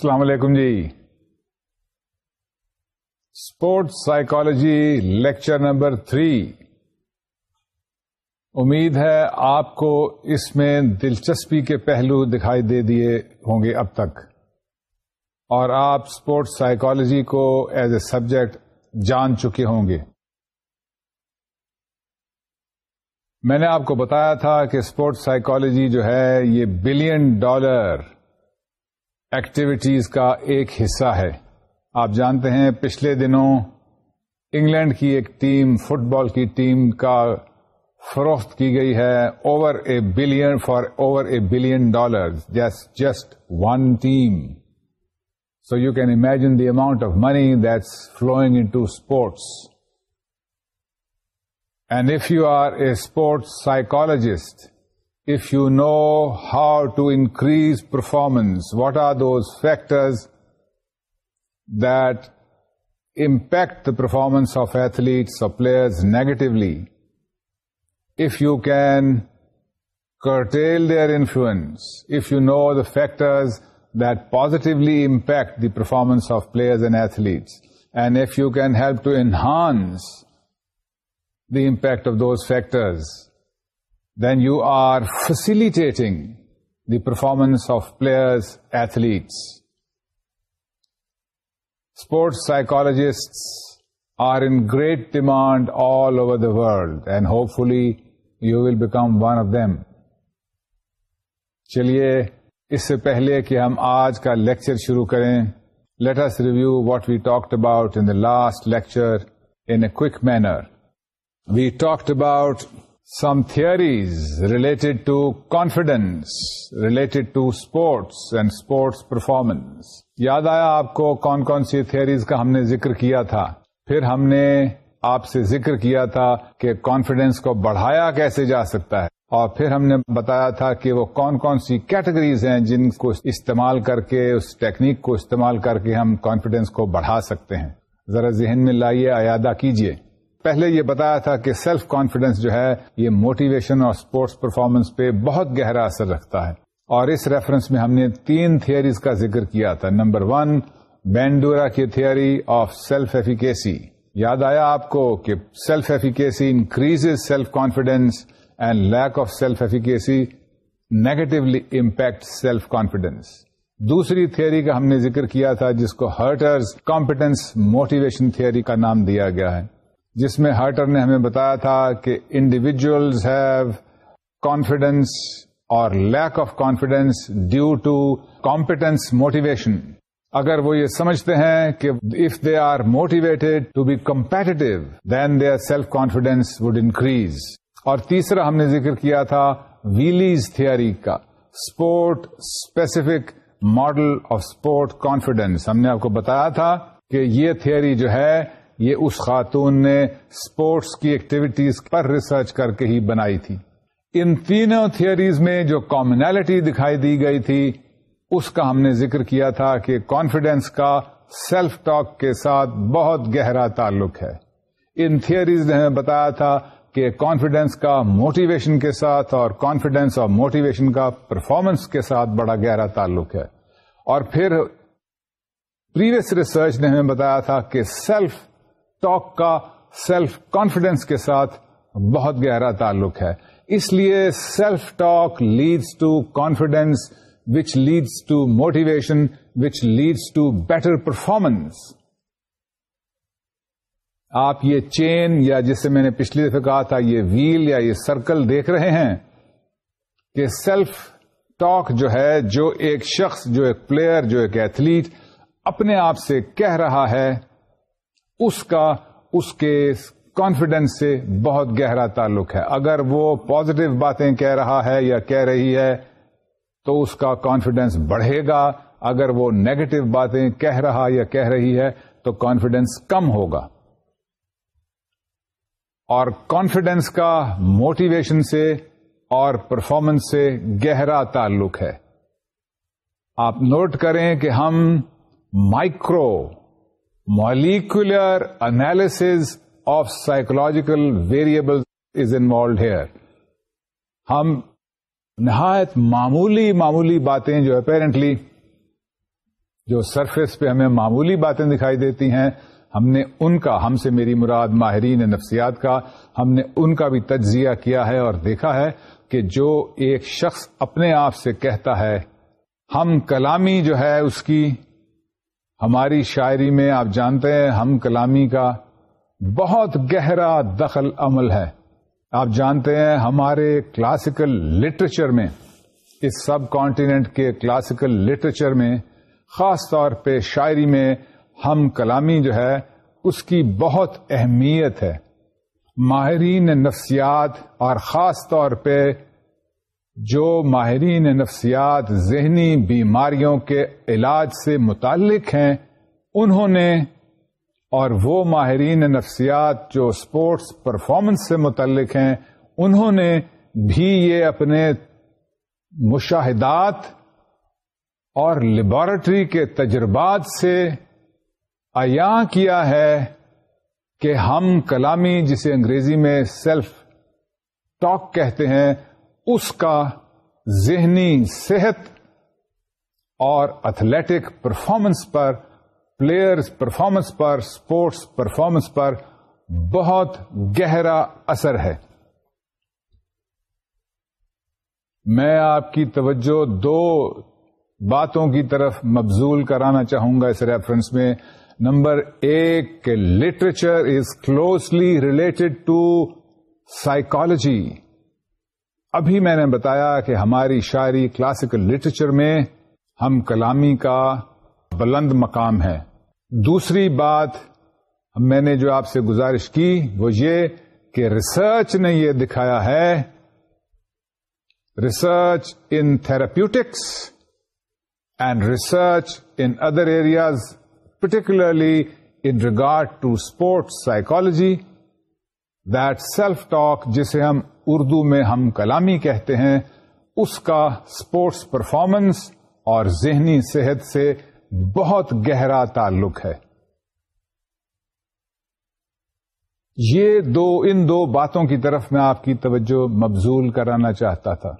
السلام علیکم جی sports psychology lecture number three امید ہے آپ کو اس میں دلچسپی کے پہلو دکھائی دے دیے ہوں گے اب تک اور آپ اسپورٹس سائیکالوجی کو ایز اے سبجیکٹ جان چکے ہوں گے میں نے آپ کو بتایا تھا کہ اسپورٹس سائیکالوجی جو ہے یہ بلین ڈالر ایکٹیویٹیز کا ایک حصہ ہے آپ جانتے ہیں پچھلے دنوں انگلینڈ کی ایک ٹیم فٹ بال کی ٹیم کا فروخت کی گئی ہے over a billion for over a billion dollar just one team so you can imagine the amount of money that's flowing in to sports and if you are a sports psychologist If you know how to increase performance, what are those factors that impact the performance of athletes or players negatively? If you can curtail their influence, if you know the factors that positively impact the performance of players and athletes, and if you can help to enhance the impact of those factors then you are facilitating the performance of players athletes sports psychologists are in great demand all over the world and hopefully you will become one of them چلیے اس سے پہلے کہ ہم آج کا lecture شروع کریں let's review what we talked about in the last lecture in a keener we talked about some theories related to confidence related to sports and sports performance یاد آیا آپ کو کون کون سی تھیئریز کا ہم نے ذکر کیا تھا پھر ہم نے آپ سے ذکر کیا تھا کہ کانفیڈینس کو بڑھایا کیسے جا سکتا ہے اور پھر ہم نے بتایا تھا کہ وہ کون کون سی کیٹیگریز ہیں جن کو استعمال کر کے اس ٹیکنیک کو استعمال کر کے ہم کانفیڈینس کو بڑھا سکتے ہیں ذرا ذہن میں لائیے ایادہ کیجیے پہلے یہ بتایا تھا کہ سیلف کانفیڈینس جو ہے یہ موٹیویشن اور اسپورٹس پرفارمنس پہ بہت گہرا اثر رکھتا ہے اور اس ریفرنس میں ہم نے تین تھیئریز کا ذکر کیا تھا نمبر ون بینڈورا کی تھیئری آف سیلف ایفیکیسی یاد آیا آپ کو کہ self efficacy increase self confidence and lack of self efficacy negatively impact self confidence دوسری تھیئری کا ہم نے ذکر کیا تھا جس کو ہرٹرز کامفیڈینس موٹیویشن تھیئری کا نام دیا گیا ہے جس میں ہارٹر نے ہمیں بتایا تھا کہ انڈیویجلز ہیو کانفیڈینس اور lack of confidence due to competence motivation اگر وہ یہ سمجھتے ہیں کہ if they are motivated to be competitive then their self confidence would increase اور تیسرا ہم نے ذکر کیا تھا ویلیز تھھیری کا sport specific model of sport confidence ہم نے آپ کو بتایا تھا کہ یہ تھیئری جو ہے یہ اس خاتون نے اسپورٹس کی ایکٹیویٹیز پر ریسرچ کر کے ہی بنائی تھی ان تینوں تھیوریز میں جو کامنالٹی دکھائی دی گئی تھی اس کا ہم نے ذکر کیا تھا کہ کانفیڈینس کا سیلف ٹاک کے ساتھ بہت گہرا تعلق ہے ان تھریز نے ہمیں بتایا تھا کہ کانفیڈینس کا موٹیویشن کے ساتھ اور کانفیڈینس اور موٹیویشن کا پرفارمنس کے ساتھ بڑا گہرا تعلق ہے اور پھر پریویس ریسرچ نے ہمیں بتایا تھا کہ سیلف ٹاک کا سیلف کانفیڈینس کے ساتھ بہت گہرا تعلق ہے اس لیے self talk leads to confidence which leads to motivation which leads to better performance آپ یہ چین یا جس سے میں نے پچھلی دفعہ کہا تھا یہ ویل یا یہ سرکل دیکھ رہے ہیں کہ سیلف ٹاک جو ہے جو ایک شخص جو ایک پلیئر جو ایک ایتھلیٹ اپنے آپ سے کہہ رہا ہے اس کا اس کے کانفیڈینس سے بہت گہرا تعلق ہے اگر وہ پوزیٹو باتیں کہہ رہا ہے یا کہہ رہی ہے تو اس کا کانفیڈینس بڑھے گا اگر وہ نیگیٹو باتیں کہہ رہا یا کہہ رہی ہے تو کانفیڈینس کم ہوگا اور کانفیڈینس کا موٹیویشن سے اور پرفارمنس سے گہرا تعلق ہے آپ نوٹ کریں کہ ہم micro molecular analysis of psychological variables is involved here ہم نہایت معمولی معمولی باتیں جو اپیرنٹلی جو سرفیس پہ ہمیں معمولی باتیں دکھائی دیتی ہیں ہم نے ان کا ہم سے میری مراد ماہرین نفسیات کا ہم نے ان کا بھی تجزیہ کیا ہے اور دیکھا ہے کہ جو ایک شخص اپنے آپ سے کہتا ہے ہم کلامی جو ہے اس کی ہماری شاعری میں آپ جانتے ہیں ہم کلامی کا بہت گہرا دخل عمل ہے آپ جانتے ہیں ہمارے کلاسیکل لٹریچر میں اس سب کانٹیننٹ کے کلاسیکل لٹریچر میں خاص طور پہ شاعری میں ہم کلامی جو ہے اس کی بہت اہمیت ہے ماہرین نفسیات اور خاص طور پہ جو ماہرین نفسیات ذہنی بیماریوں کے علاج سے متعلق ہیں انہوں نے اور وہ ماہرین نفسیات جو اسپورٹس پرفارمنس سے متعلق ہیں انہوں نے بھی یہ اپنے مشاہدات اور لیبارٹری کے تجربات سے عیاں کیا ہے کہ ہم کلامی جسے انگریزی میں سیلف ٹاک کہتے ہیں اس کا ذہنی صحت اور اتھلیٹک پرفارمنس پر پلیئر پرفارمنس پر اسپورٹس پرفارمنس پر بہت گہرا اثر ہے میں آپ کی توجہ دو باتوں کی طرف مبزول کرانا چاہوں گا اس ریفرنس میں نمبر ایک literature is closely related to psychology ابھی میں نے بتایا کہ ہماری شاعری کلاسیکل لٹریچر میں ہم کلامی کا بلند مقام ہے دوسری بات میں نے جو آپ سے گزارش کی وہ یہ کہ ریسرچ نے یہ دکھایا ہے research in therapeutics and research in other areas particularly in regard to sports psychology that self talk جسے ہم اردو میں ہم کلامی کہتے ہیں اس کا اسپورٹس پرفارمنس اور ذہنی صحت سے بہت گہرا تعلق ہے یہ دو ان دو باتوں کی طرف میں آپ کی توجہ مبزول کرانا چاہتا تھا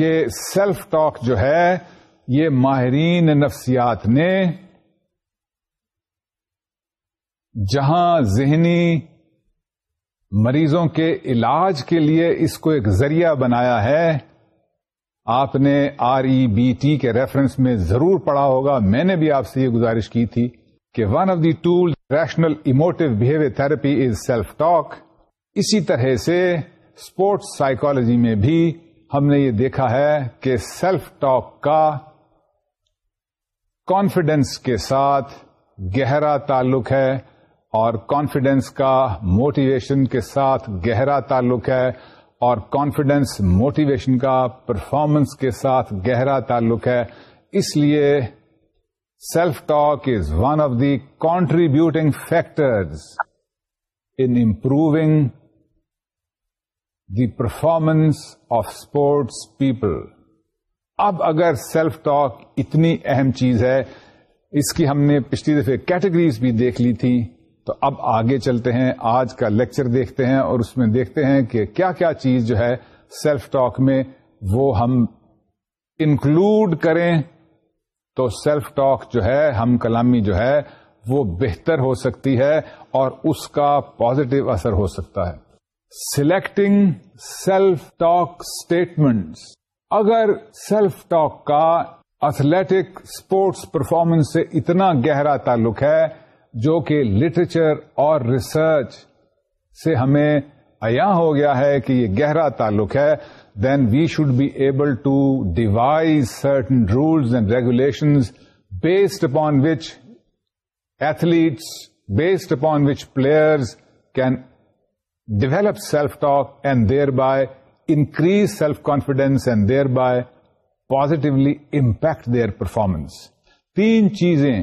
کہ سیلف ٹاک جو ہے یہ ماہرین نفسیات نے جہاں ذہنی مریضوں کے علاج کے لیے اس کو ایک ذریعہ بنایا ہے آپ نے آر ای بی ٹی کے ریفرنس میں ضرور پڑھا ہوگا میں نے بھی آپ سے یہ گزارش کی تھی کہ one of the tool rational emotive behaviour therapy is self talk اسی طرح سے اسپورٹس سائیکالوجی میں بھی ہم نے یہ دیکھا ہے کہ سیلف ٹاک کا کانفیڈینس کے ساتھ گہرا تعلق ہے اور کانفیڈینس کا موٹیویشن کے ساتھ گہرا تعلق ہے اور کانفیڈینس موٹیویشن کا پرفارمنس کے ساتھ گہرا تعلق ہے اس لیے self talk is one of the contributing factors in improving the performance of sports people اب اگر سیلف ٹاک اتنی اہم چیز ہے اس کی ہم نے پچھلی دفعہ کیٹیگریز بھی دیکھ لی تھی تو اب آگے چلتے ہیں آج کا لیکچر دیکھتے ہیں اور اس میں دیکھتے ہیں کہ کیا کیا چیز جو ہے سیلف ٹاک میں وہ ہم انکلوڈ کریں تو سیلف ٹاک جو ہے ہم کلامی جو ہے وہ بہتر ہو سکتی ہے اور اس کا پازیٹو اثر ہو سکتا ہے سلیکٹنگ سیلف ٹاک اسٹیٹمنٹس اگر سیلف ٹاک کا اتھلیٹک اسپورٹس پرفارمنس سے اتنا گہرا تعلق ہے جو کہ لٹریچر اور ریسرچ سے ہمیں ایا ہو گیا ہے کہ یہ گہرا تعلق ہے then we should be able to devise certain rules and regulations based upon which athletes based upon which players can develop self talk and thereby increase self confidence and thereby positively impact their performance تین چیزیں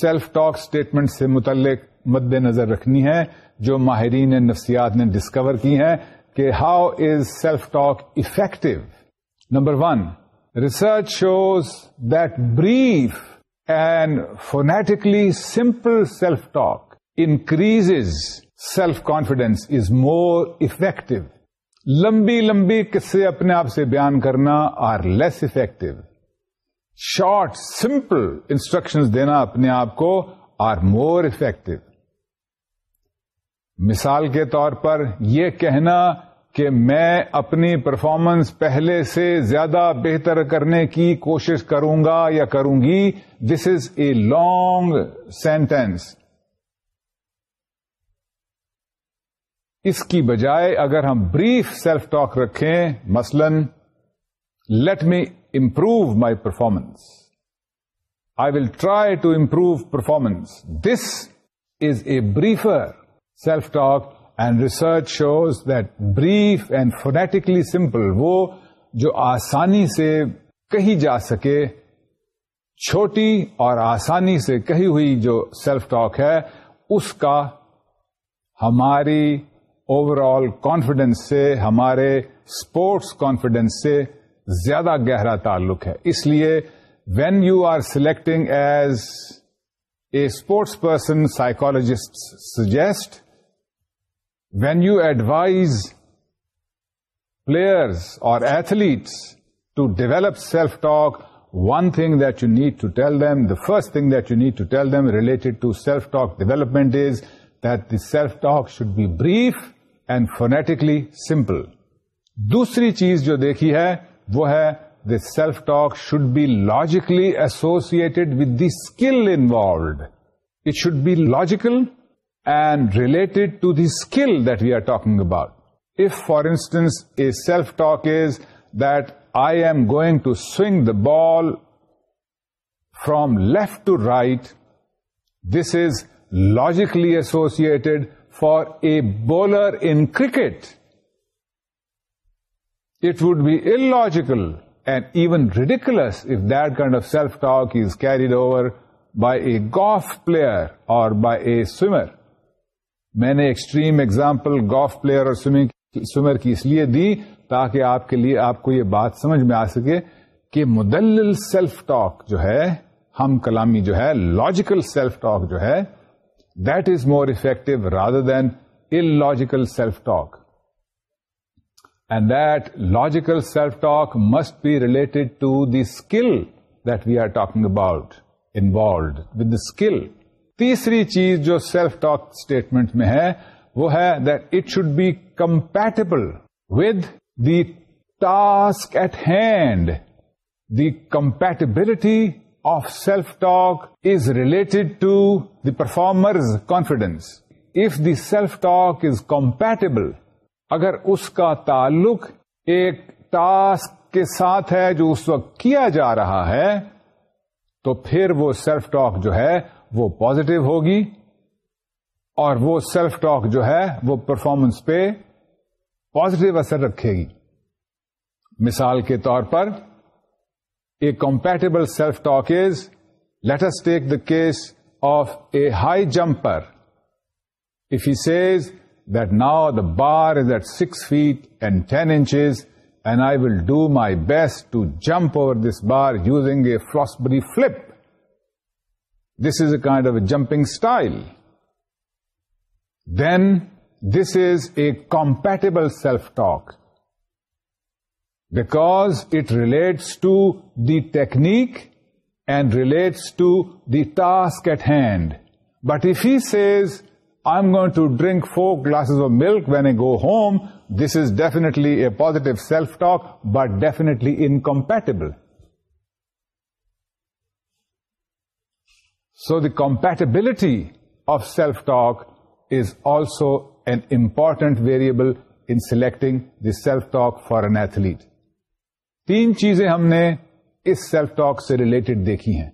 self talk statement سے متعلق مد نظر رکھنی ہے جو ماہرین نفسیات نے ڈسکور کی ہیں کہ how is self talk effective number one research shows that brief and phonetically simple self talk increase self confidence is more effective لمبی لمبی قصے اپنے آپ سے بیان کرنا are less effective short simple instruction دینا اپنے آپ کو آر مور افیکٹو مثال کے طور پر یہ کہنا کہ میں اپنی پرفارمنس پہلے سے زیادہ بہتر کرنے کی کوشش کروں گا یا کروں گی this is a long sentence اس کی بجائے اگر ہم بریف سیلف ٹاک رکھیں مثلاً let me improve my performance I will try to improve performance this is a briefer self talk and research shows that brief and phonetically simple وہ جو آسانی سے کہی جا سکے چھوٹی اور آسانی سے کہی ہوئی جو سیلف ٹاک ہے اس کا ہماری اوور آل کافیڈینس سے ہمارے اسپورٹس کانفیڈینس سے زیادہ گہرا تعلق ہے اس لیے when you are selecting as a sports person psychologist suggest when you advise players اور athletes to develop self talk one thing that you need to tell them the first thing that you need to tell them related to self talk development is that the self talk should be brief and phonetically simple دوسری چیز جو دیکھی ہے वो है the self-talk should be logically associated with the skill involved. It should be logical and related to the skill that we are talking about. If, for instance, a self-talk is that I am going to swing the ball from left to right, this is logically associated for a bowler in cricket. It would be in logical and even ridiculous if kind of self talk is carried over by a golf player اور by a swimmer میں نے extreme example golf player اور swimmer کی اس لیے دی تاکہ آپ کے لیے آپ کو یہ بات سمجھ میں آ سکے کہ مدلل سیلف ٹاک جو ہے ہم کلامی جو ہے لاجیکل سیلف ٹاک جو ہے that is more effective rather than in logical self talk and logical self talk must be related to the skill that we are talking about involved with the skill تیسری چیز جو self talk statement میں ہے وہ ہے that it should be compatible with the task at hand the compatibility of self talk is related to the performer's confidence if the self talk is compatible اگر اس کا تعلق ایک ٹاسک کے ساتھ ہے جو اس وقت کیا جا رہا ہے تو پھر وہ سیلف ٹاک جو ہے وہ پوزیٹو ہوگی اور وہ سیلف ٹاک جو ہے وہ پرفارمنس پہ پازیٹو اثر رکھے گی مثال کے طور پر a compatible self talk is let's take the case of a high jumper if he says that now the bar is at 6 feet and 10 inches, and I will do my best to jump over this bar using a Fosbury flip. This is a kind of a jumping style. Then this is a compatible self-talk, because it relates to the technique and relates to the task at hand. But if he says, I'm going to drink four glass of milk we go home this is definitely a positive self talk but definitely in compatible so the compatibility of self talk is also an important variable in selecting the self talk for an athlete تین چیزیں ہم نے اس self talk سے related دیکھی ہیں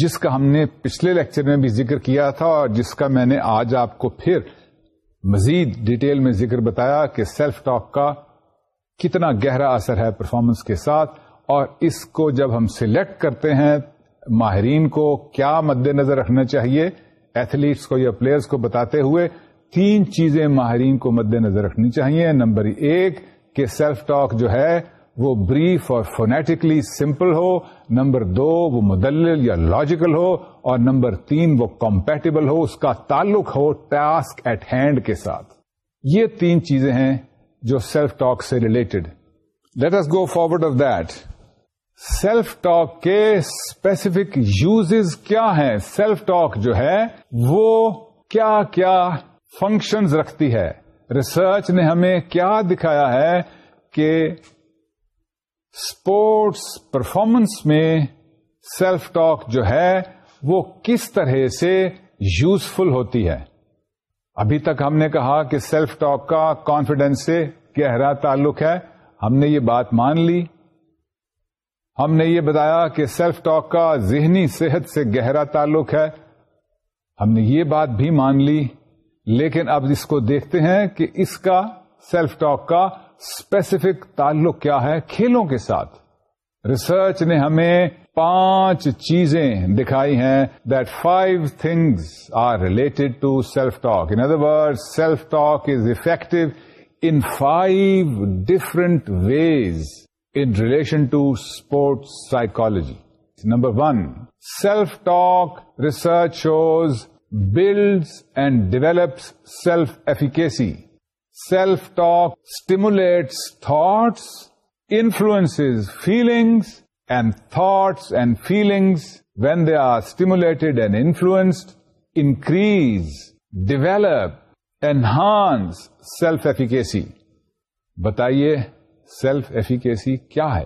جس کا ہم نے پچھلے لیکچر میں بھی ذکر کیا تھا اور جس کا میں نے آج آپ کو پھر مزید ڈیٹیل میں ذکر بتایا کہ سیلف ٹاک کا کتنا گہرا اثر ہے پرفارمنس کے ساتھ اور اس کو جب ہم سلیکٹ کرتے ہیں ماہرین کو کیا مد نظر رکھنا چاہیے ایتھلیٹس کو یا پلیئرز کو بتاتے ہوئے تین چیزیں ماہرین کو مد نظر رکھنی چاہیے نمبر ایک کہ سیلف ٹاک جو ہے وہ بریف اور فونیٹکلی سمپل ہو نمبر دو وہ مدلل یا لاجیکل ہو اور نمبر تین وہ کمپیٹیبل ہو اس کا تعلق ہو ٹاسک ایٹ ہینڈ کے ساتھ یہ تین چیزیں ہیں جو سیلف ٹاک سے related let's go forward of that self talk کے اسپیسیفک یوزز کیا ہیں سیلف ٹاک جو ہے وہ کیا فنکشنز رکھتی ہے ریسرچ نے ہمیں کیا دکھایا ہے کہ اسپورٹس پرفارمنس میں سیلف ٹاک جو ہے وہ کس طرح سے یوزفل ہوتی ہے ابھی تک ہم نے کہا کہ سیلف ٹاک کا کانفیڈینس سے گہرا تعلق ہے ہم نے یہ بات مان لی ہم نے یہ بتایا کہ سیلف ٹاک کا ذہنی صحت سے گہرا تعلق ہے ہم نے یہ بات بھی مان لی لیکن اب اس کو دیکھتے ہیں کہ اس کا سیلف ٹاک کا اسپیسیفک تعلق کیا ہے کھیلوں کے ساتھ ریسرچ نے ہمیں پانچ چیزیں دکھائی ہیں that five things are related to self talk in other word self talk is effective in five different ways in relation to sports psychology number one self talk research shows builds and develops self efficacy self talk stimulates thoughts influence feelings and thoughts and feelings when they are stimulated and influenced increase develop enhance self efficacy بتائیے self efficacy کیا ہے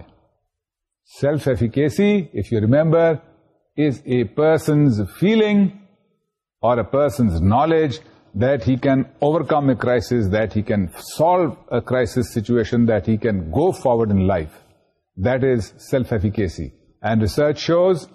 self efficacy if you remember is a person's feeling اور a person's knowledge that he can overcome a crisis, that he can solve a crisis situation, that he can go forward in life. That is self-efficacy. And research shows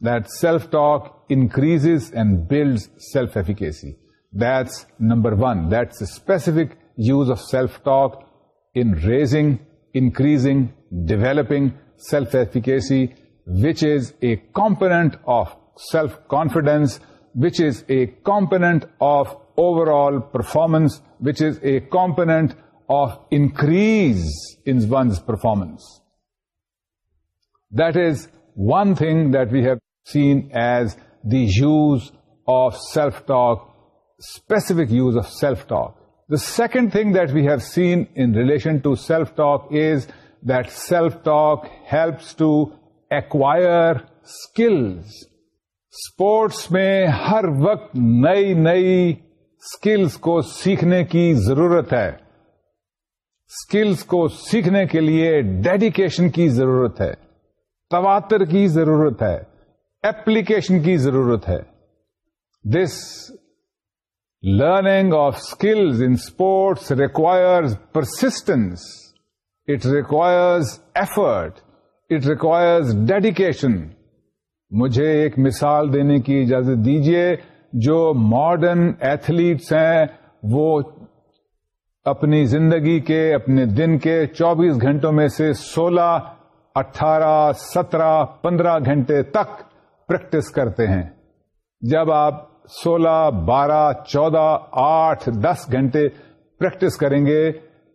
that self-talk increases and builds self-efficacy. That's number one. That's a specific use of self-talk in raising, increasing, developing self-efficacy, which is a component of self-confidence which is a component of overall performance, which is a component of increase in one's performance. That is one thing that we have seen as the use of self-talk, specific use of self-talk. The second thing that we have seen in relation to self-talk is that self-talk helps to acquire skills. Sports میں ہر وقت نئی نئی skills کو سیکھنے کی ضرورت ہے اسکلس کو سیکھنے کے لیے ڈیڈیکیشن کی ضرورت ہے تواتر کی ضرورت ہے اپلیکیشن کی ضرورت ہے this learning of skills in sports requires persistence it requires effort it requires dedication مجھے ایک مثال دینے کی اجازت دیجیے جو ماڈرن ایتھلیٹس ہیں وہ اپنی زندگی کے اپنے دن کے چوبیس گھنٹوں میں سے سولہ اٹھارہ سترہ پندرہ گھنٹے تک پریکٹس کرتے ہیں جب آپ سولہ بارہ چودہ آٹھ دس گھنٹے پریکٹس کریں گے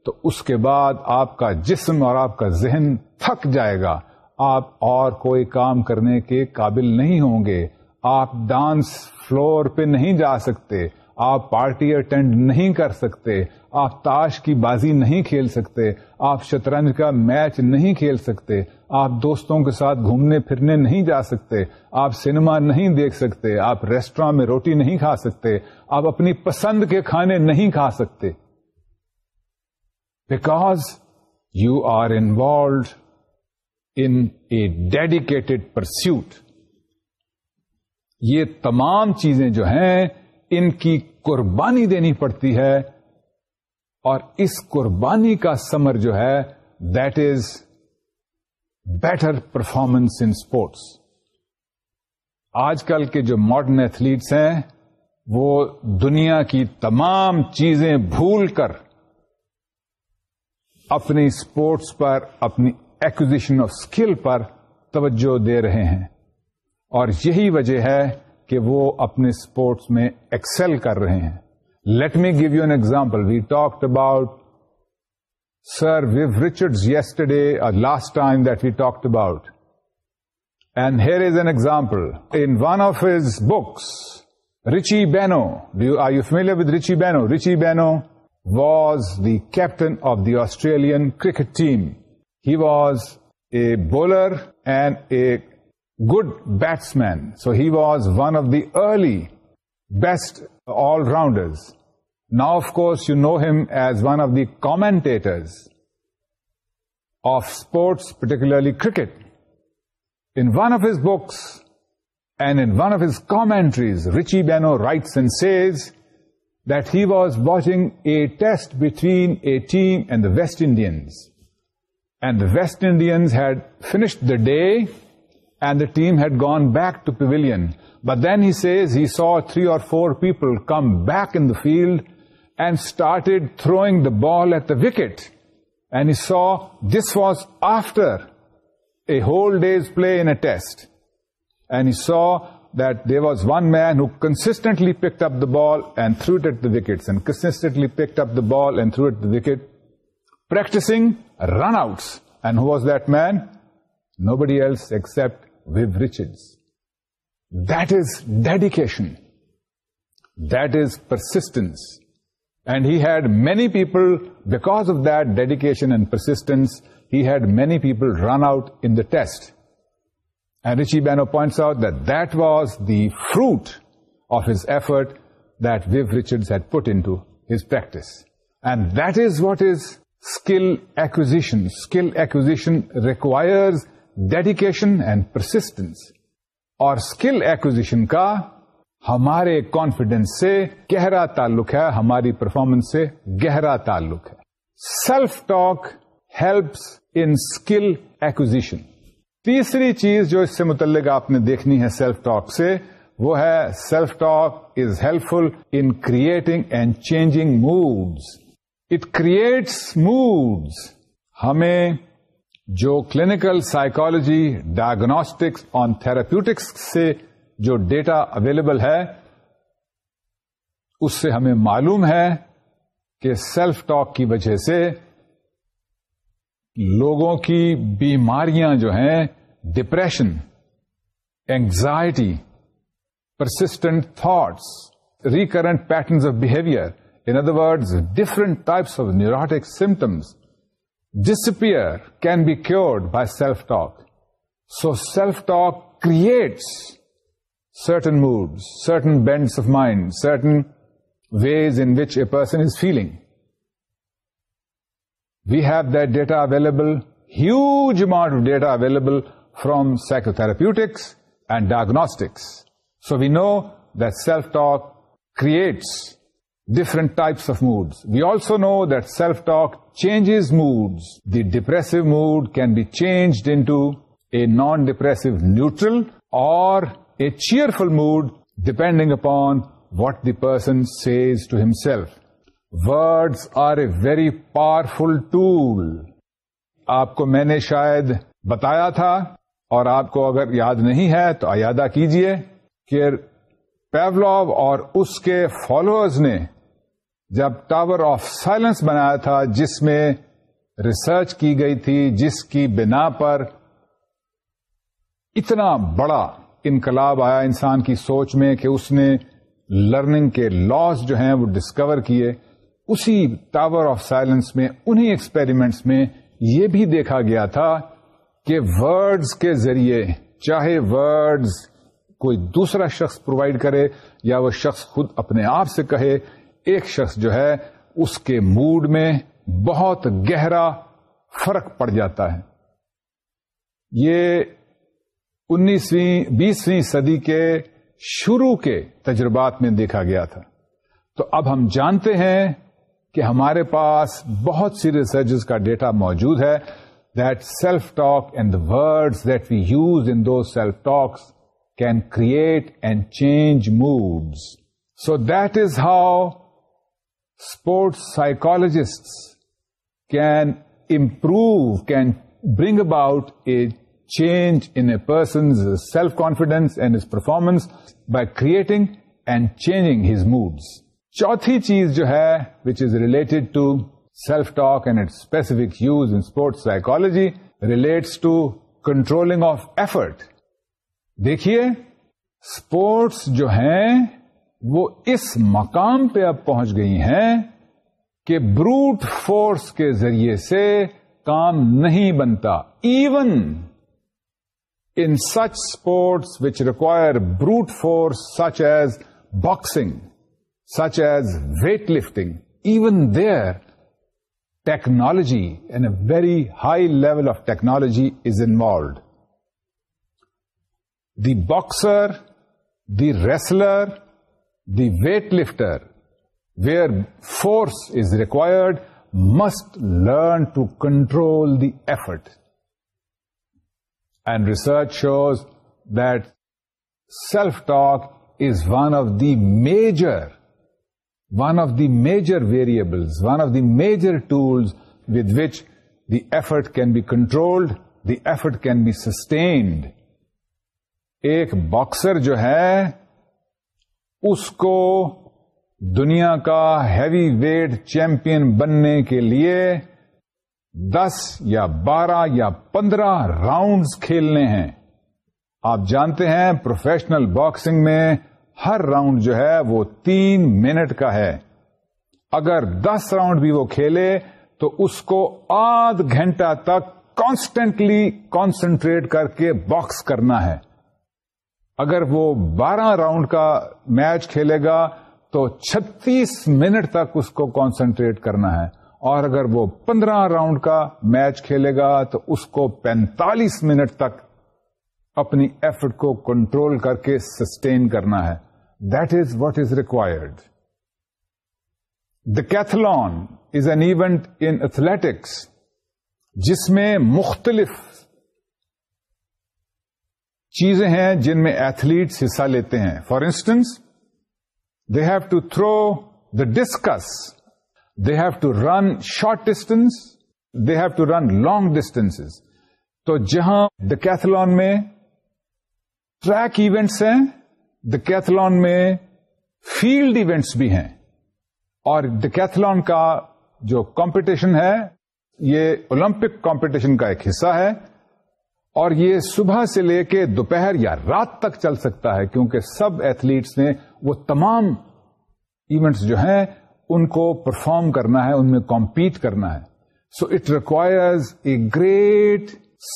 تو اس کے بعد آپ کا جسم اور آپ کا ذہن تھک جائے گا آپ اور کوئی کام کرنے کے قابل نہیں ہوں گے آپ ڈانس فلور پہ نہیں جا سکتے آپ پارٹی اٹینڈ نہیں کر سکتے آپ تاش کی بازی نہیں کھیل سکتے آپ شطرنج کا میچ نہیں کھیل سکتے آپ دوستوں کے ساتھ گھومنے پھرنے نہیں جا سکتے آپ سنیما نہیں دیکھ سکتے آپ ریسٹوراں میں روٹی نہیں کھا سکتے آپ اپنی پسند کے کھانے نہیں کھا سکتے because you are involved in a dedicated pursuit یہ تمام چیزیں جو ہیں ان کی قربانی دینی پڑتی ہے اور اس قربانی کا سمر جو ہے that is better performance in sports آج کل کے جو ماڈرن ایتھلیٹس ہیں وہ دنیا کی تمام چیزیں بھول کر اپنی اسپورٹس پر اپنی ایکوزیشن آف اسکل پر توجہ دے رہے ہیں اور یہی وجہ ہے کہ وہ اپنے اسپورٹس میں ایکسل کر رہے ہیں let me give you an example we talked about sir Viv Richard yesterday last time that we talked about and here is an example in one of his books Richie familiar with Richie Benaud Richie Benaud was the captain of the Australian cricket team He was a bowler and a good batsman. So he was one of the early best all-rounders. Now, of course, you know him as one of the commentators of sports, particularly cricket. In one of his books and in one of his commentaries, Richie Beno writes and says that he was watching a test between a team and the West Indians. And the West Indians had finished the day, and the team had gone back to pavilion. But then he says he saw 3 or 4 people come back in the field and started throwing the ball at the wicket. And he saw this was after a whole day's play in a test. And he saw that there was one man who consistently picked up the ball and threw it at the wickets, and consistently picked up the ball and threw it at the wicket, practicing runouts. And who was that man? Nobody else except Viv Richards. That is dedication. That is persistence. And he had many people, because of that dedication and persistence, he had many people run out in the test. And Richie Bano points out that that was the fruit of his effort that Viv Richards had put into his practice. And that is what is skill acquisition skill acquisition requires dedication and persistence اور skill acquisition کا ہمارے confidence سے گہرا تعلق ہے ہماری performance سے گہرا تعلق ہے self talk helps in skill acquisition تیسری چیز جو اس سے متعلق آپ نے دیکھنی ہے سیلف ٹاک سے وہ ہے self talk is helpful in creating and changing moods creates moods ہمیں جو clinical psychology diagnostics on therapeutics سے جو ڈیٹا اویلیبل ہے اس سے ہمیں معلوم ہے کہ سیلف ٹاک کی وجہ سے لوگوں کی بیماریاں جو ہیں depression anxiety persistent thoughts recurrent patterns of behaviour In other words, different types of neurotic symptoms can be cured by self-talk. So self-talk creates certain moods, certain bends of mind, certain ways in which a person is feeling. We have that data available, huge amount of data available from psychotherapeutics and diagnostics. So we know that self-talk creates different types of moods we also know that self talk changes moods the depressive mood can be change into a non depressive neutral اور a cheerful mood depending upon what the person says to himself words are a very powerful tool آپ کو میں نے شاید بتایا تھا اور آپ کو اگر یاد نہیں ہے تو ایادا کیجیے کہ پیولاب اور اس کے فالوئرز نے جب ٹاور آف سائلنس بنایا تھا جس میں ریسرچ کی گئی تھی جس کی بنا پر اتنا بڑا انقلاب آیا انسان کی سوچ میں کہ اس نے لرننگ کے لاس جو ہیں وہ ڈسکور کیے اسی ٹاور آف سائلنس میں انہی ایکسپیریمنٹس میں یہ بھی دیکھا گیا تھا کہ ورڈز کے ذریعے چاہے ورڈز کوئی دوسرا شخص پرووائڈ کرے یا وہ شخص خود اپنے آپ سے کہے ایک شخص جو ہے اس کے موڈ میں بہت گہرا فرق پڑ جاتا ہے یہ انیسویں بیسویں صدی کے شروع کے تجربات میں دیکھا گیا تھا تو اب ہم جانتے ہیں کہ ہمارے پاس بہت سی ریسرچز کا ڈیٹا موجود ہے that self talk and the word that we use in do self talks can create and change moods so that is how sports psychologist can improve can bring about a change in a person's self confidence and his performance by creating and changing his moods چوتھی چیز جو ہے which is related to self talk and it specific use in sports psychology relates to controlling of effort دیکھیے sports جو ہیں وہ اس مقام پہ اب پہنچ گئی ہیں کہ بروٹ فورس کے ذریعے سے کام نہیں بنتا even in such sports which require brute force such as boxing such as weight lifting even there technology N a very high level of technology is involved the boxer the wrestler the weight lifter where force is required must learn to control the effort and research shows that self talk is one of the major one of the major variable one of the major tools with which the effort can be controlled the effort can be sustained ایک boxer جو ہے اس کو دنیا کا heavyweight champion بننے کے لیے دس یا بارہ یا پندرہ راؤنڈز کھیلنے ہیں آپ جانتے ہیں پروفیشنل باکسنگ میں ہر راؤنڈ جو ہے وہ تین منٹ کا ہے اگر دس راؤنڈ بھی وہ کھیلے تو اس کو آدھ گھنٹہ تک کانسٹنٹلی کانسنٹریٹ کر کے باکس کرنا ہے اگر وہ بارہ راؤنڈ کا میچ کھیلے گا تو چھتیس منٹ تک اس کو کانسنٹریٹ کرنا ہے اور اگر وہ پندرہ راؤنڈ کا میچ کھیلے گا تو اس کو پینتالیس منٹ تک اپنی ایفٹ کو کنٹرول کر کے سسٹین کرنا ہے that is what is required the decathlon is an event in athletics جس میں مختلف چیزیں ہیں جن میں ایتھلیٹس حصہ لیتے ہیں for instance they have to throw the discus they have to run short distance they have to run long distance تو جہاں دا کیتھلون میں ٹریک ایونٹس ہیں دا کیتھلون میں فیلڈ ایونٹس بھی ہیں اور دا کیتھلون کا جو کمپٹیشن ہے یہ اولمپک کمپٹیشن کا ایک حصہ ہے اور یہ صبح سے لے کے دوپہر یا رات تک چل سکتا ہے کیونکہ سب ایتھلیٹس نے وہ تمام ایونٹس جو ہیں ان کو پرفارم کرنا ہے ان میں کمپیٹ کرنا ہے so it requires a great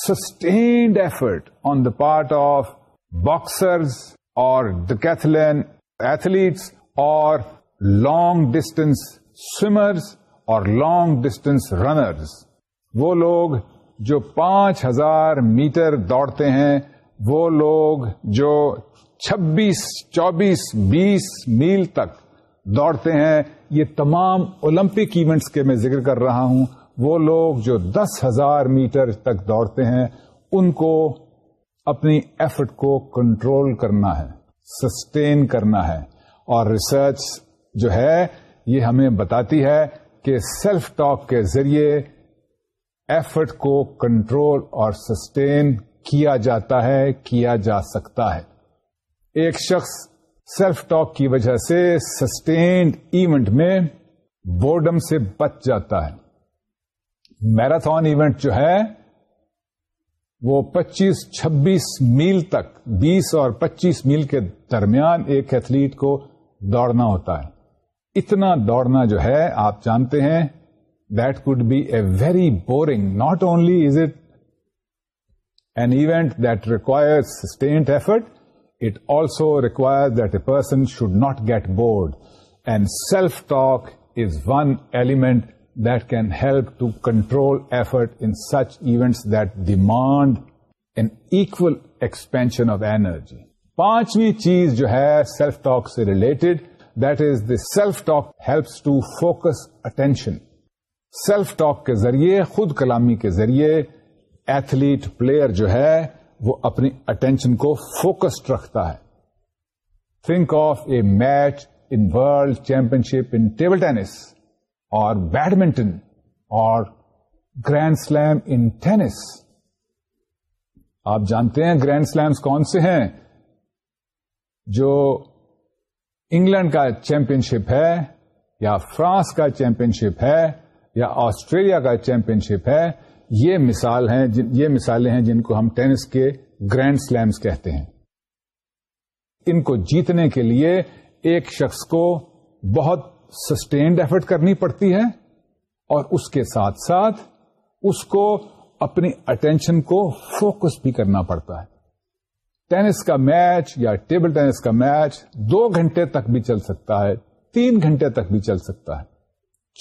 sustained effort on the part of boxers اور دا ایتھلیٹس اور لانگ ڈسٹینس سوئمرز اور لانگ ڈسٹینس رنرز وہ لوگ جو پانچ ہزار میٹر دوڑتے ہیں وہ لوگ جو چھبیس چوبیس بیس میل تک دوڑتے ہیں یہ تمام اولمپک ایونٹس کے میں ذکر کر رہا ہوں وہ لوگ جو دس ہزار میٹر تک دوڑتے ہیں ان کو اپنی ایفٹ کو کنٹرول کرنا ہے سسٹین کرنا ہے اور ریسرچ جو ہے یہ ہمیں بتاتی ہے کہ سیلف ٹاک کے ذریعے ایفرٹ کو کنٹرول اور سسٹین کیا جاتا ہے کیا جا سکتا ہے ایک شخص سیلف ٹاک کی وجہ سے سسٹینڈ ایونٹ میں بورڈم سے بچ جاتا ہے میراتھن ایونٹ جو ہے وہ پچیس چھبیس میل تک بیس اور پچیس میل کے درمیان ایک ایتھلیٹ کو دوڑنا ہوتا ہے اتنا دوڑنا جو ہے آپ جانتے ہیں that could be a very boring not only is it an event that require sustained effort it also require that a person should not get bored and self talk is one element that can help to control effort in such events that demand an eco expansion of energy پانچویں چیز جو ہے self talk سے related that is the self talk helps to focus attention self talk کے ذریعے خود کلامی کے ذریعے ایتھلیٹ پلیئر جو ہے وہ اپنی اٹینشن کو فوکسڈ رکھتا ہے think of a match in world championship in table tennis اور بیڈمنٹن اور گرینڈ سلیم ان ٹینس آپ جانتے ہیں گرینڈ سلیمس کون سے ہیں جو انگلینڈ کا چیمپئن شپ ہے یا فرانس کا چیمپئن شپ ہے یا آسٹریلیا کا چیمپئن شپ ہے یہ مثال ہیں یہ مثالیں ہیں جن کو ہم ٹینس کے گرینڈ سلیمز کہتے ہیں ان کو جیتنے کے لیے ایک شخص کو بہت سسٹینڈ ایفٹ کرنی پڑتی ہے اور اس کے ساتھ ساتھ اس کو اپنی اٹینشن کو فوکس بھی کرنا پڑتا ہے ٹینس کا میچ یا ٹیبل ٹینس کا میچ دو گھنٹے تک بھی چل سکتا ہے تین گھنٹے تک بھی چل سکتا ہے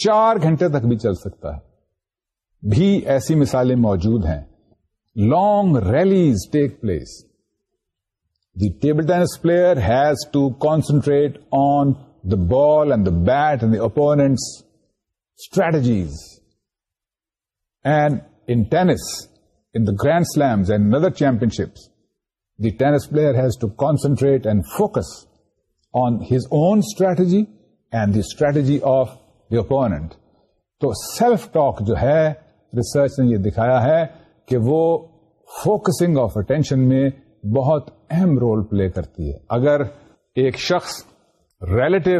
چار گھنٹے تک بھی چل سکتا ہے بھی ایسی مثالیں موجود ہیں long rallies take place the table tennis player has to concentrate on the ball and the bat and the اپونٹس strategies and in tennis in the grand slams and other championships the tennis player has to concentrate and focus on his own strategy and the strategy of the opponent تو self talk جو ہے research نے یہ دکھایا ہے کہ وہ focusing of attention میں بہت اہم رول پلے کرتی ہے اگر ایک شخص ریلیٹو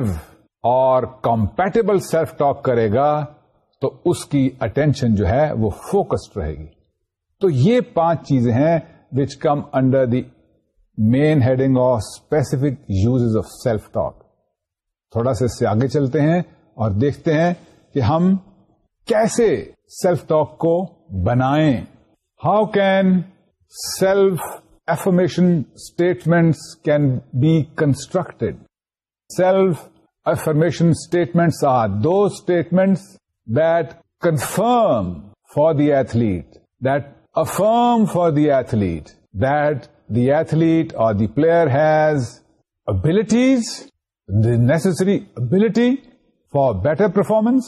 اور کمپیٹیبل سیلف ٹاک کرے گا تو اس کی اٹینشن جو ہے وہ فوکسڈ رہے گی تو یہ پانچ چیزیں ہیں which come under the main heading of specific uses of self talk تھوڑا سا اس سے آگے چلتے ہیں اور دیکھتے ہیں کہ ہم کیسے سیلف ٹاک کو بنائیں how can self affirmation statements can be constructed self affirmation statements are do statements that confirm for the athlete that affirm for the athlete that the athlete اور the player has abilities the necessary ability better performance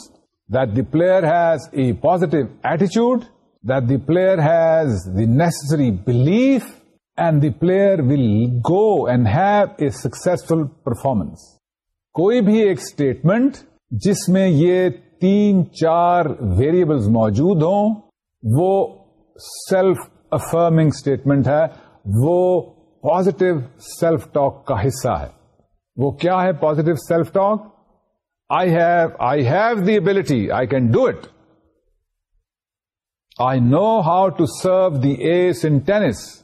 that the player has a positive ایٹیچیوڈ that the player has the necessary belief and the player will go and have a successful performance کوئی بھی ایک statement جس میں یہ تین چار variables موجود ہوں وہ سیلف افرمنگ اسٹیٹمنٹ ہے وہ پازیٹو سیلف ٹاک کا حصہ ہے وہ کیا ہے positive self talk I have the ability, I can do it. I know how to serve the ace in tennis.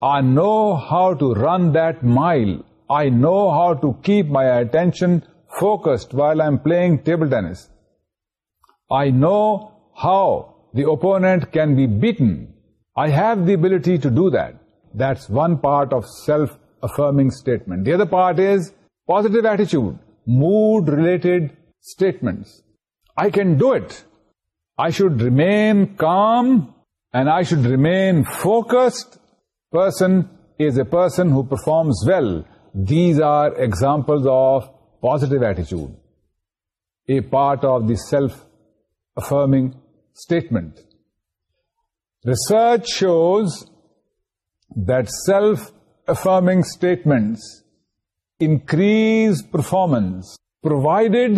I know how to run that mile. I know how to keep my attention focused while I'm playing table tennis. I know how the opponent can be beaten. I have the ability to do that. That's one part of self-affirming statement. The other part is positive attitude mood-related statements. I can do it. I should remain calm and I should remain focused. Person is a person who performs well. These are examples of positive attitude, a part of the self-affirming statement. Research shows that self-affirming statements increase performance provided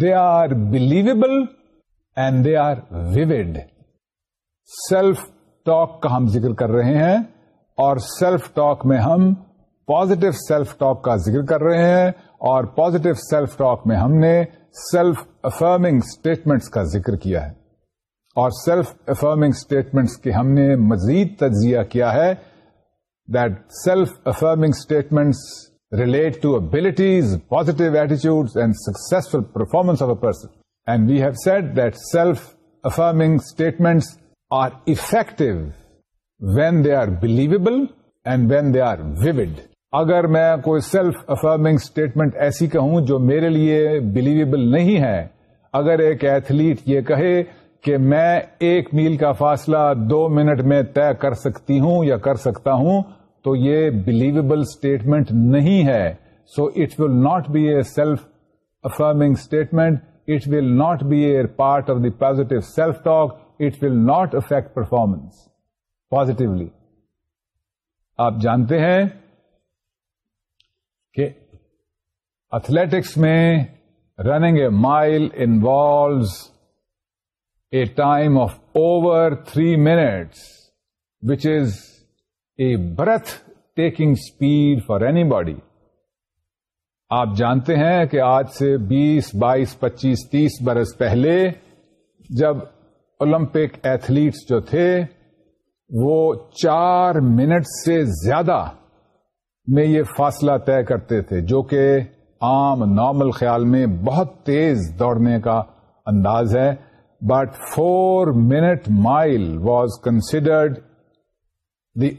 they are believable and they are vivid self talk کا ہم ذکر کر رہے ہیں اور self talk میں ہم positive self talk کا ذکر کر رہے ہیں اور پازیٹو سیلف ٹاک میں ہم نے سیلف افرمنگ اسٹیٹمنٹس کا ذکر کیا ہے اور سیلف افرمنگ اسٹیٹمنٹس کے ہم نے مزید تجزیہ کیا ہے that self affirming statements to abilities, positive ایٹیچیوڈ and successful performance of a person and we have said that self affirming statements are effective when they are believable and when they are vivid. اگر میں کوئی self affirming statement ایسی کہوں جو میرے لیے believable نہیں ہے اگر ایک ایتھلیٹ یہ کہے کہ میں ایک میل کا فاصلہ دو منٹ میں طے کر سکتی ہوں یا کر سکتا ہوں تو یہ بلیویبل اسٹیٹمنٹ نہیں ہے so it will not be a self affirming statement it will not be a part of the positive self talk it will not affect performance positively آپ جانتے ہیں کہ ایتھلیٹکس میں running a mile involves a time of over three minutes which is birth taking speed for anybody آپ جانتے ہیں کہ آج سے بیس بائیس پچیس تیس برس پہلے جب اولمپک ایتھلیٹس جو تھے وہ چار منٹ سے زیادہ میں یہ فاصلہ طے کرتے تھے جو کہ عام نارمل خیال میں بہت تیز دوڑنے کا انداز ہے but four minute mile was considered the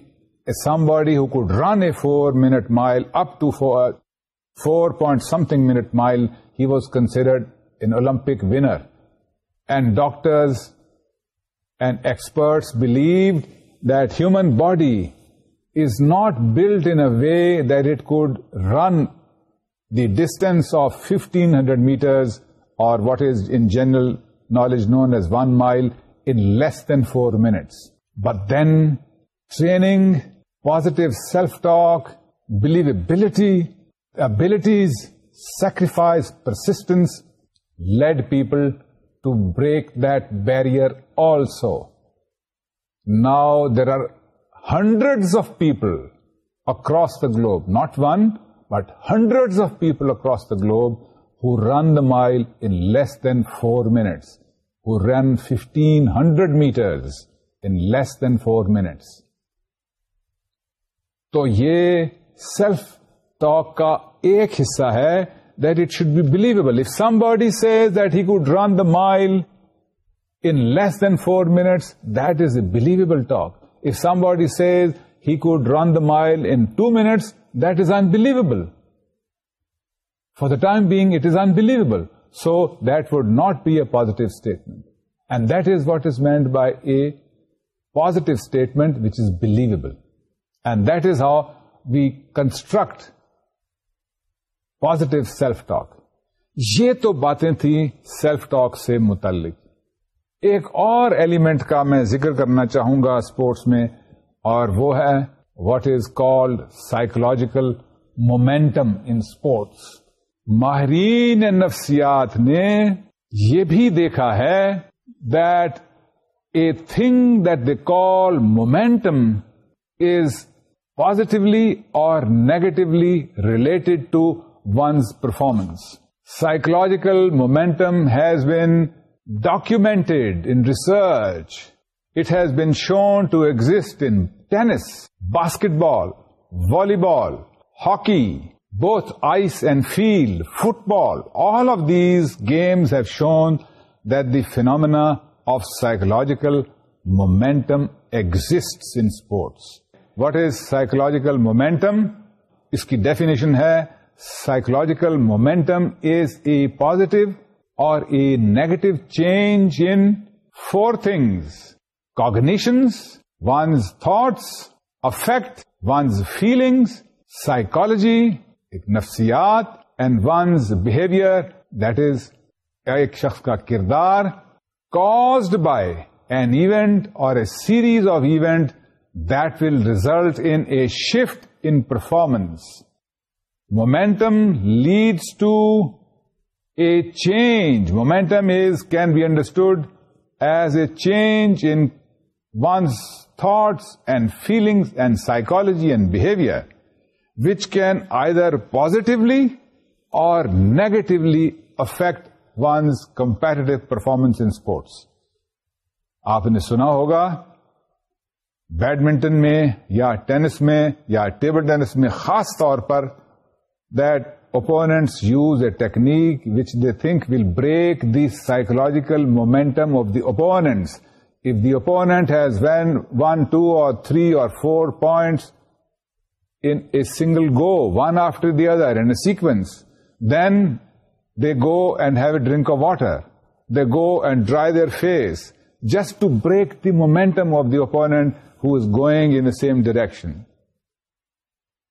is somebody who could run a 4-minute mile up to 4 point something minute mile. He was considered an Olympic winner. And doctors and experts believed that human body is not built in a way that it could run the distance of 1500 meters or what is in general knowledge known as 1 mile in less than 4 minutes. But then training positive self-talk, believability, abilities, sacrifice, persistence led people to break that barrier also. Now there are hundreds of people across the globe, not one, but hundreds of people across the globe who run the mile in less than 4 minutes, who run 1,500 meters in less than 4 minutes. تو یہ self talk کا ایک حصہ ہے that it should be believable if somebody says that he could run the mile in less than four minutes that is a believable talk if somebody says he could run the mile in two minutes that is unbelievable for the time being it is unbelievable so that would not be a positive statement and that is what is meant by a positive statement which is believable and that is how we construct positive self talk یہ تو باتیں تھیں self talk سے متعلق ایک اور element کا میں ذکر کرنا چاہوں گا اسپورٹس میں اور وہ ہے what is called psychological momentum in sports ماہرین نفسیات نے یہ بھی دیکھا ہے that a thing that they call momentum is positively or negatively related to one's performance. Psychological momentum has been documented in research. It has been shown to exist in tennis, basketball, volleyball, hockey, both ice and field, football. All of these games have shown that the phenomena of psychological momentum exists in sports. What is psychological momentum اس کی definition ہے psychological momentum is a positive or a negative change in four things cognitions one's thoughts affect one's feelings psychology ایک نفسیات and one's behaviour that is ایک شخص کا کردار caused by an event or a series of event the will result in a shift in performance momentum leads to a change momentum is can be understood as a change in one's thoughts and feelings and psychology and behaviour which can either positively or negatively affect one's comparative performance in sports آپ نے سنا ہوگا badminton میں یا tennis میں یا table tennis میں خاص طور پر that opponents use a technique which they think will break the psychological momentum of the opponents if the opponent has when one two or three or four points in a single go one after the other in a sequence then they go and have a drink of water they go and dry their face just to break the momentum of the opponent who is going direction.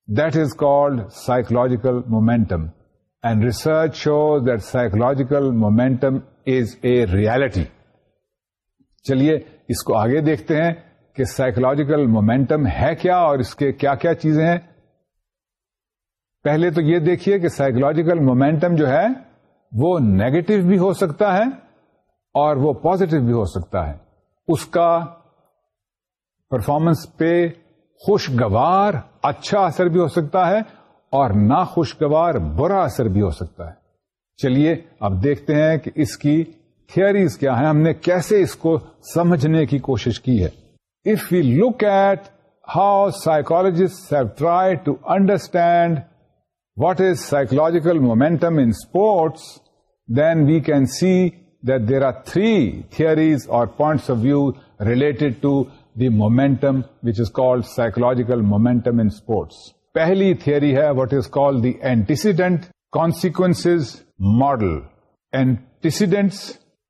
That is called psychological momentum. And research shows that psychological momentum is a reality. چلیے اس کو آگے دیکھتے ہیں کہ psychological momentum ہے کیا اور اس کے کیا کیا چیزیں ہیں پہلے تو یہ دیکھیے کہ سائیکولوجیکل مومینٹم جو ہے وہ نیگیٹو بھی ہو سکتا ہے اور وہ پازیٹو بھی ہو سکتا ہے اس کا پرفارمنس پہ خوشگوار اچھا اثر بھی ہو سکتا ہے اور ناخوشگوار برا اثر بھی ہو سکتا ہے چلیے اب دیکھتے ہیں کہ اس کی تھیئریز کیا ہے ہم نے کیسے اس کو سمجھنے کی کوشش کی ہے if you look at how psychologist have try to understand what is psychological momentum in sports then we can see that there are three theories or points of view related to the momentum which is called psychological momentum in sports پہلی theory ہے what is call the antecedent consequence model antecedents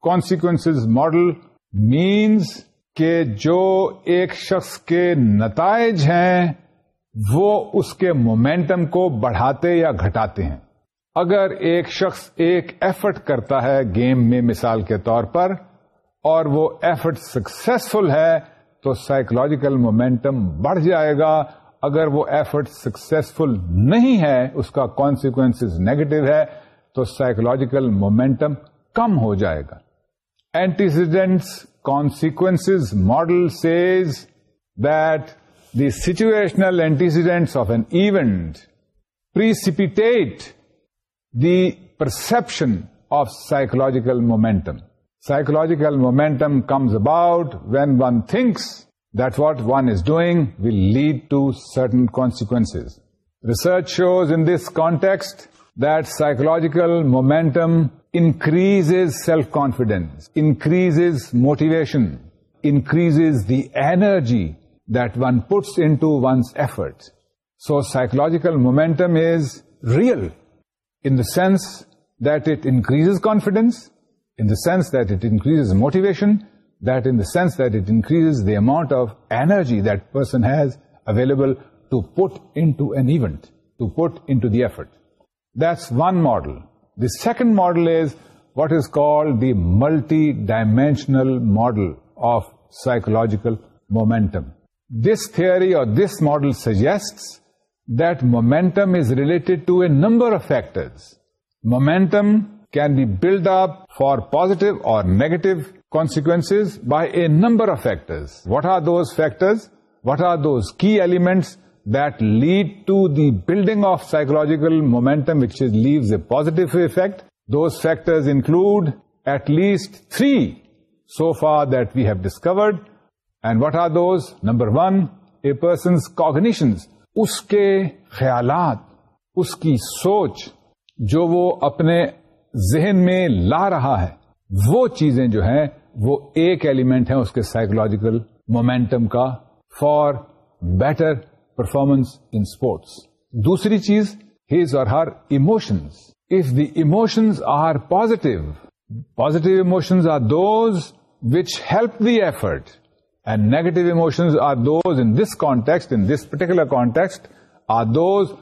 consequence model means کہ جو ایک شخص کے نتائج ہیں وہ اس کے مومینٹم کو بڑھاتے یا گھٹاتے ہیں اگر ایک شخص ایک ایفرٹ کرتا ہے گیم میں مثال کے طور پر اور وہ ایفرٹ سکسیسفل ہے تو سائیکولوجیکل مومینٹم بڑھ جائے گا اگر وہ ایفرٹ سکسیسفل نہیں ہے اس کا کانسیکوینس نیگیٹو ہے تو سائیکولوجیکل مومینٹم کم ہو جائے گا antecedents consequence model says that the situational antecedents of an event the perception of psychological momentum Psychological momentum comes about when one thinks that what one is doing will lead to certain consequences. Research shows in this context that psychological momentum increases self-confidence, increases motivation, increases the energy that one puts into one's effort. So psychological momentum is real in the sense that it increases confidence, in the sense that it increases motivation, that in the sense that it increases the amount of energy that person has available to put into an event, to put into the effort. That's one model. The second model is what is called the multi-dimensional model of psychological momentum. This theory or this model suggests that momentum is related to a number of factors. Momentum can be build up for positive اور negative consequence by a number of factors what are those factors what are those key elements that lead to the building of psychological momentum which leaves a positive effect those factors include at least three so far that we have discussed and what are those number one a person's cognitions اس کے خیالات اس کی سوچ جو وہ اپنے ذہن میں لا رہا ہے وہ چیزیں جو ہیں وہ ایک ایلیمنٹ ہے اس کے سائیکولوجیکل مومینٹم کا for better performance in sports دوسری چیز ہیز اور ہر emotions if the emotions are positive positive emotions are those which help the effort and negative emotions are those in this context in this particular context are those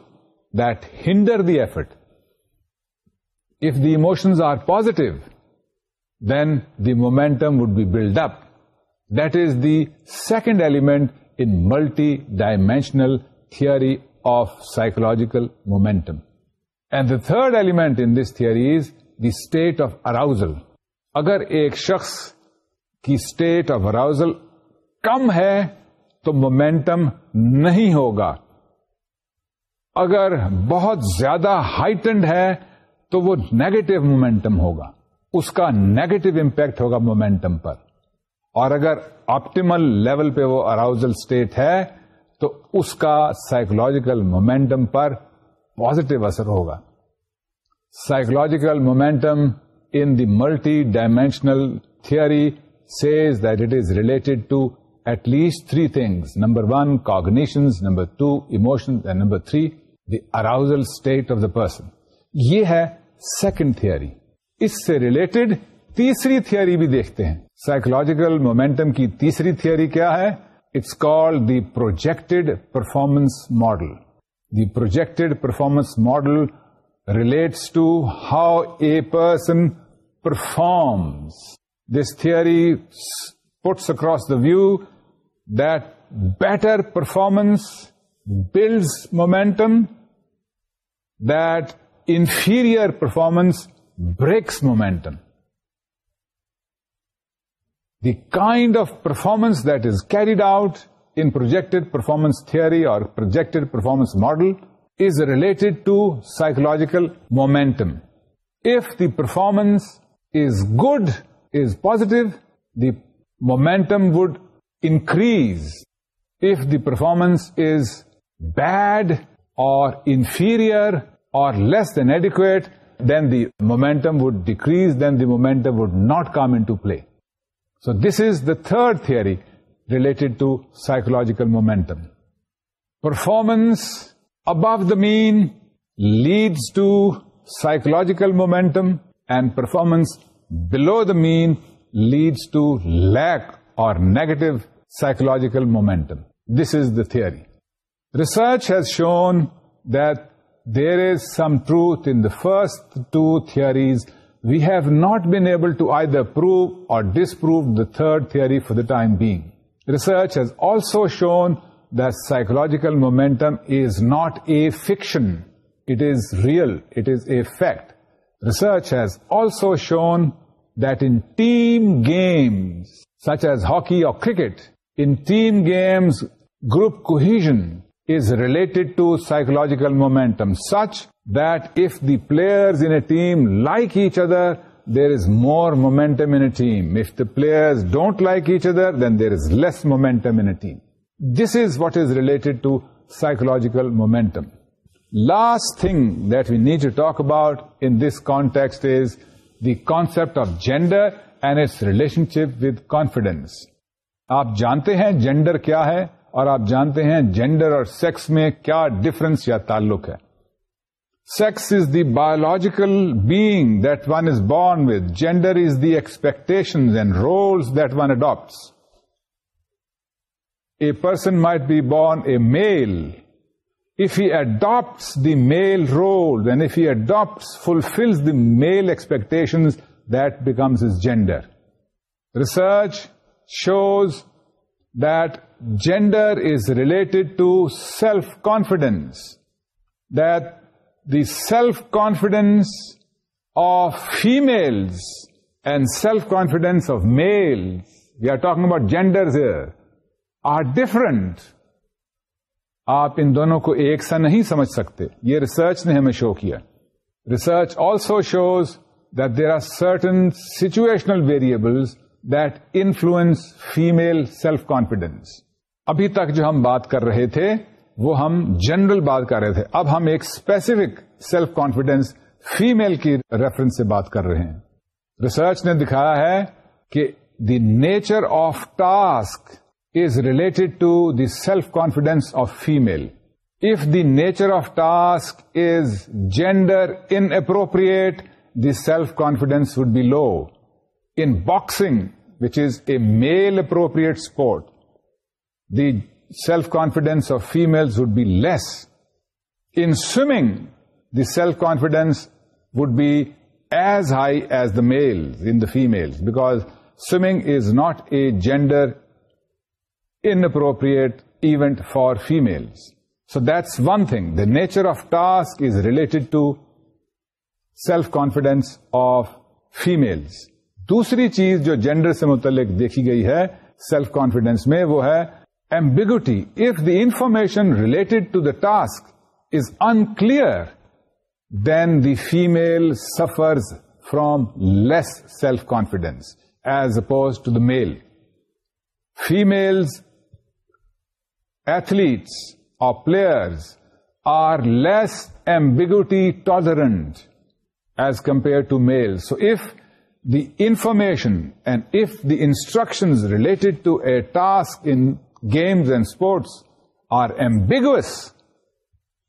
that hinder the effort if the emotions are positive, then the momentum would be built up. That is the second element in multi-dimensional theory of psychological momentum. And the third element in this theory is the state of arousal. اگر ایک شخص کی state of arousal کم ہے تو momentum نہیں ہوگا اگر بہت زیادہ heightened ہے تو وہ نیگیٹو مومینٹم ہوگا اس کا نیگیٹو امپیکٹ ہوگا مومینٹم پر اور اگر آپٹیمل لیول پہ وہ اراؤزل اسٹیٹ ہے تو اس کا سائکولوجیکل مومینٹم پر پوزیٹو اثر ہوگا psychological momentum in the multidimensional theory says that it is related to at least three things number one cognition number two emotion and number three the arousal state of the person یہ ہے second theory اس سے related تیسری theory بھی دیکھتے ہیں psychological momentum کی تیسری تھیئری کیا ہے it's call the projected performance model the projected performance model relates to how a person performs this theory puts across the view that better performance builds momentum, that inferior performance breaks momentum. The kind of performance that is carried out in projected performance theory or projected performance model is related to psychological momentum. If the performance is good, is positive, the momentum would increase. If the performance is bad or inferior, or less than adequate, then the momentum would decrease, then the momentum would not come into play. So this is the third theory related to psychological momentum. Performance above the mean leads to psychological momentum, and performance below the mean leads to lack or negative psychological momentum. This is the theory. Research has shown that there is some truth in the first two theories. We have not been able to either prove or disprove the third theory for the time being. Research has also shown that psychological momentum is not a fiction. It is real. It is a fact. Research has also shown that in team games, such as hockey or cricket, in team games, group cohesion is related to psychological momentum such that if the players in a team like each other there is more momentum in team if the players don't like each other then there is less momentum in team this is what is related to psychological momentum last thing that we need to talk about in this context is the concept of gender and its relationship with confidence آپ جانتے ہیں gender کیا ہے اور آپ جانتے ہیں gender اور سیکس میں کیا ڈفرنس یا تعلق ہے sex is the biological being that one is born with gender is the expectation and roles that one adapts a person might be born a male If he adopts the male role, then if he adopts, fulfills the male expectations, that becomes his gender. Research shows gender is related to self confidence that the self confidence of and and self confidence of we are are talking about genders are different آپ ان دونوں کو ایک سا نہیں سمجھ سکتے یہ ریسرچ نے ہمیں شو کیا research also shows that there are certain situational variables influence female self confidence ابھی تک جو ہم بات کر رہے تھے وہ ہم جنرل بات کر رہے تھے اب ہم ایک اسپیسیفک سیلف کانفیڈینس فیمل کی ریفرنس سے بات کر رہے ہیں ریسرچ نے دکھایا ہے کہ the nature of task is related to the self confidence of female if the nature of task is gender inappropriate the self confidence would be low In boxing, which is a male-appropriate sport, the self-confidence of females would be less. In swimming, the self-confidence would be as high as the males, in the females, because swimming is not a gender-inappropriate event for females. So that's one thing. The nature of task is related to self-confidence of females. دوسری چیز جو gender سے متعلق دیکھی گئی ہے self confidence میں وہ ہے ambiguity if the information related to the task is unclear then the female suffers from less self confidence as opposed to the male females athletes اور players are less ambiguity tolerant as compare to male so if the information and if the instructions related to a task in games and sports are ambiguous,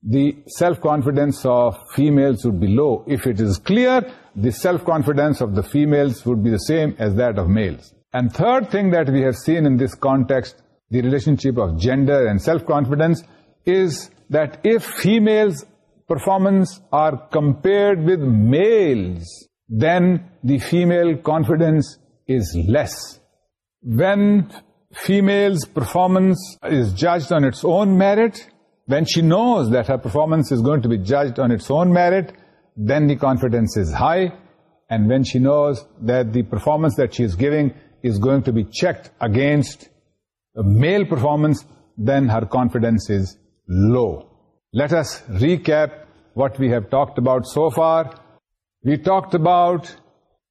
the self-confidence of females would be low. If it is clear, the self-confidence of the females would be the same as that of males. And third thing that we have seen in this context, the relationship of gender and self-confidence, is that if females' performance are compared with males, then the female confidence is less. When female's performance is judged on its own merit, when she knows that her performance is going to be judged on its own merit, then the confidence is high. And when she knows that the performance that she is giving is going to be checked against a male performance, then her confidence is low. Let us recap what we have talked about so far. We talked about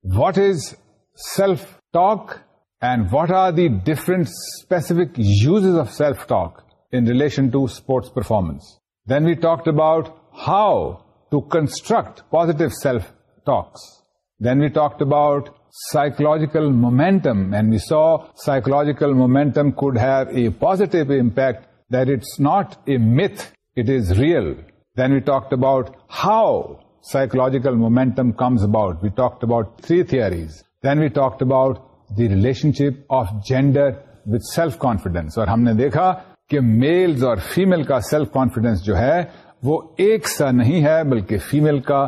what is self-talk and what are the different specific uses of self-talk in relation to sports performance. Then we talked about how to construct positive self-talks. Then we talked about psychological momentum, and we saw psychological momentum could have a positive impact, that it's not a myth, it is real. Then we talked about how psychological momentum comes about we talk about three theories. Then we talk about the relationship of gender with self confidence اور ہم نے دیکھا کہ males اور female کا self confidence جو ہے وہ ایک سا نہیں ہے بلکہ فیمل کا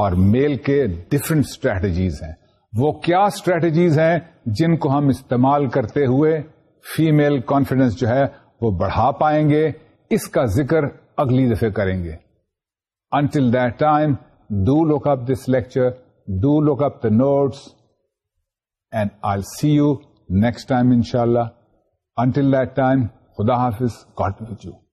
اور میل کے ڈفرینٹ اسٹریٹجیز ہیں وہ کیا اسٹریٹجیز ہیں جن کو ہم استعمال کرتے ہوئے فیمل کانفیڈینس جو ہے وہ بڑھا پائیں گے اس کا ذکر اگلی دفعہ کریں گے until that time do look up this lecture do look up the notes and I see you next time ان شاء اللہ انٹل دیٹ ٹائم خدا حافظ کال یو